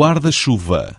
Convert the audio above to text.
guarda-chuva.